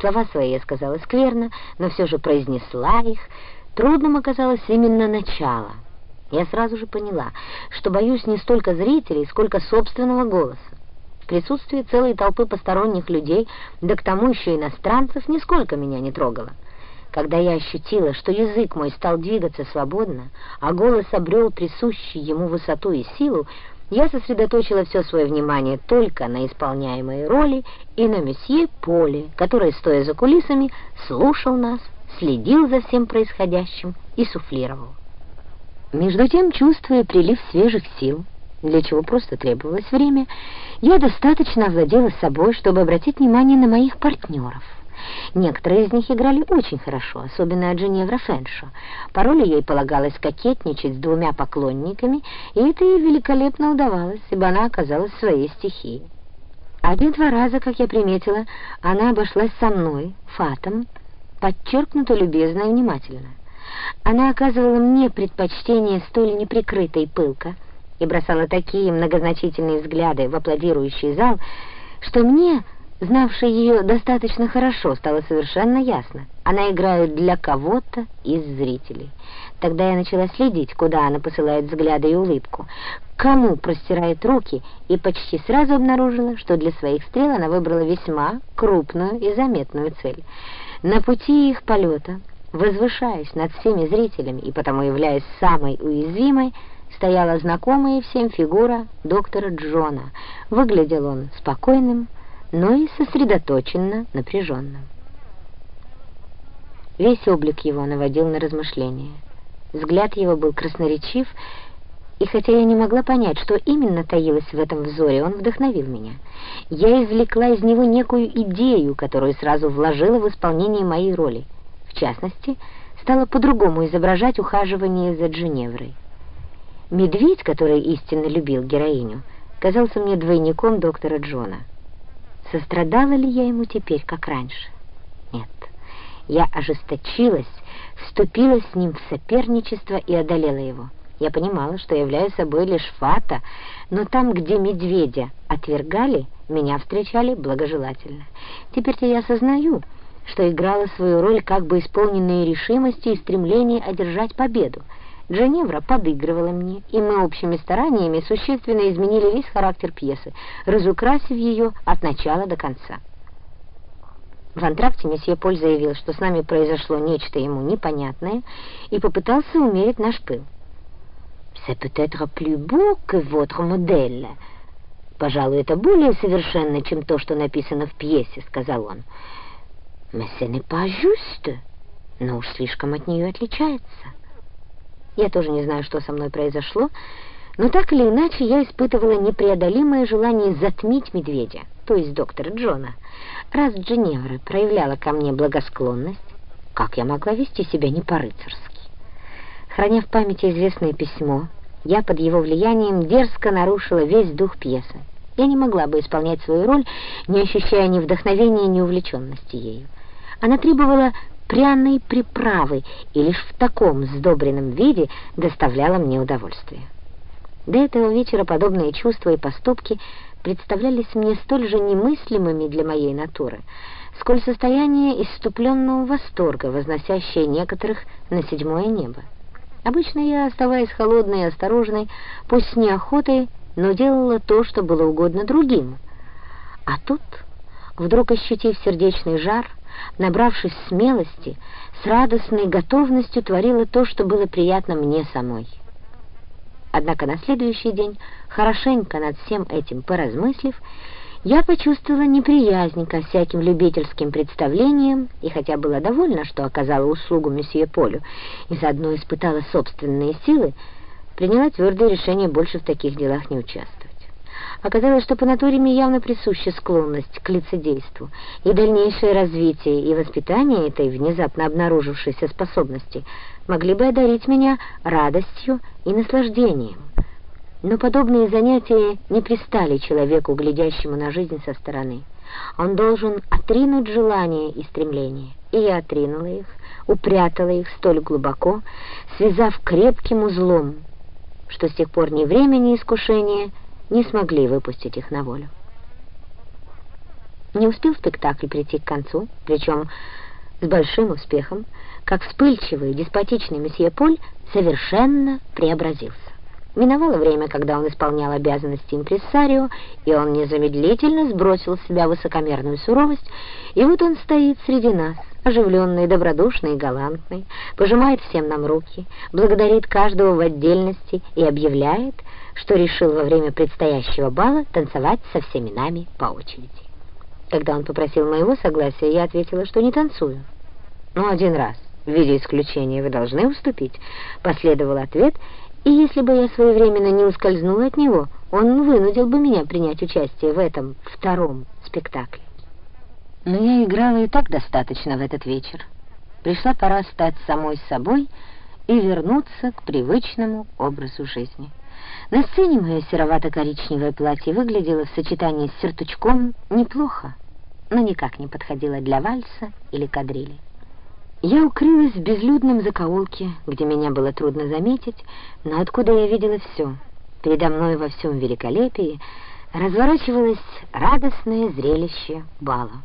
Слова свои я сказала скверно, но все же произнесла их. Трудным оказалось именно начало. Я сразу же поняла, что боюсь не столько зрителей, сколько собственного голоса. В присутствии целой толпы посторонних людей, да к тому еще иностранцев, нисколько меня не трогало. Когда я ощутила, что язык мой стал двигаться свободно, а голос обрел присущий ему высоту и силу, я сосредоточила все свое внимание только на исполняемой роли и на месье Поле, который, стоя за кулисами, слушал нас, следил за всем происходящим и суфлировал. Между тем, чувствуя прилив свежих сил, для чего просто требовалось время, я достаточно овладела собой, чтобы обратить внимание на моих партнеров. Некоторые из них играли очень хорошо, особенно Дженевра Фэншо. По роли ей полагалось кокетничать с двумя поклонниками, и это ей великолепно удавалось, ибо она оказалась в своей стихии. Один-два раза, как я приметила, она обошлась со мной, фатом, подчеркнуто любезно и внимательно. Она оказывала мне предпочтение столь неприкрытой пылко и бросала такие многозначительные взгляды в аплодирующий зал, что мне знавшей ее достаточно хорошо, стало совершенно ясно. Она играет для кого-то из зрителей. Тогда я начала следить, куда она посылает взгляды и улыбку, кому простирает руки, и почти сразу обнаружила, что для своих стрел она выбрала весьма крупную и заметную цель. На пути их полета, возвышаясь над всеми зрителями и потому являясь самой уязвимой, стояла знакомая всем фигура доктора Джона. Выглядел он спокойным, но и сосредоточенно напряженным. Весь облик его наводил на размышления. Взгляд его был красноречив, и хотя я не могла понять, что именно таилось в этом взоре, он вдохновил меня. Я извлекла из него некую идею, которую сразу вложила в исполнение моей роли. В частности, стала по-другому изображать ухаживание за Дженеврой. Медведь, который истинно любил героиню, казался мне двойником доктора Джона. Сострадала ли я ему теперь, как раньше? Нет. Я ожесточилась, вступила с ним в соперничество и одолела его. Я понимала, что являю собой лишь фата, но там, где медведя отвергали, меня встречали благожелательно. Теперь-то я осознаю, что играла свою роль как бы исполненной решимости и стремления одержать победу. Дженевра подыгрывала мне, и мы общими стараниями существенно изменили весь характер пьесы, разукрасив ее от начала до конца. В антракте месье Поль заявил, что с нами произошло нечто ему непонятное, и попытался умерить наш пыл. «C'est peut-être plus beau que votre modèle». «Пожалуй, это более совершенно, чем то, что написано в пьесе», — сказал он. «Mais ce n'est pas juste», но уж слишком от нее отличается. Я тоже не знаю, что со мной произошло, но так или иначе я испытывала непреодолимое желание затмить медведя, то есть доктора Джона. Раз Дженевра проявляла ко мне благосклонность, как я могла вести себя не по-рыцарски? Храня в памяти известное письмо, я под его влиянием дерзко нарушила весь дух пьесы. Я не могла бы исполнять свою роль, не ощущая ни вдохновения, ни увлеченности ею. Она требовала пряной приправы и лишь в таком сдобренном виде доставляла мне удовольствие. До этого вечера подобные чувства и поступки представлялись мне столь же немыслимыми для моей натуры, сколь состояние иступленного восторга, возносящее некоторых на седьмое небо. Обычно я, оставаясь холодной и осторожной, пусть с неохотой, но делала то, что было угодно другим. А тут, вдруг ощутив сердечный жар, набравшись смелости, с радостной готовностью творила то, что было приятно мне самой. Однако на следующий день, хорошенько над всем этим поразмыслив, я почувствовала неприязнь ко всяким любительским представлениям, и хотя была довольна, что оказала услугу месье Полю, и заодно испытала собственные силы, приняла твердое решение больше в таких делах не участвовать. Оказалось, что по натуре мне явно присуща склонность к лицедейству, и дальнейшее развитие и воспитание этой внезапно обнаружившейся способности могли бы одарить меня радостью и наслаждением. Но подобные занятия не пристали человеку, глядящему на жизнь со стороны. Он должен отринуть желания и стремления. И я отринула их, упрятала их столь глубоко, связав крепким узлом, что с тех пор ни время, ни искушение — не смогли выпустить их на волю. Не успел спектакль прийти к концу, причем с большим успехом, как вспыльчивый, деспотичный месье Поль совершенно преобразился. Миновало время, когда он исполнял обязанности импрессарио, и он незамедлительно сбросил с себя высокомерную суровость, и вот он стоит среди нас, оживленный, добродушный и галантный, пожимает всем нам руки, благодарит каждого в отдельности и объявляет, что решил во время предстоящего бала танцевать со всеми нами по очереди. Когда он попросил моего согласия, я ответила, что не танцую. «Ну, один раз, в виде исключения, вы должны уступить», — последовал ответ, и если бы я своевременно не ускользнула от него, он вынудил бы меня принять участие в этом втором спектакле. Но я играла и так достаточно в этот вечер. Пришла пора стать самой собой и вернуться к привычному образу жизни. На сцене мое серовато-коричневое платье выглядело в сочетании с сертучком неплохо, но никак не подходило для вальса или кадрили. Я укрылась в безлюдном закоулке, где меня было трудно заметить, но откуда я видела все. Передо мной во всем великолепии разворачивалось радостное зрелище бала.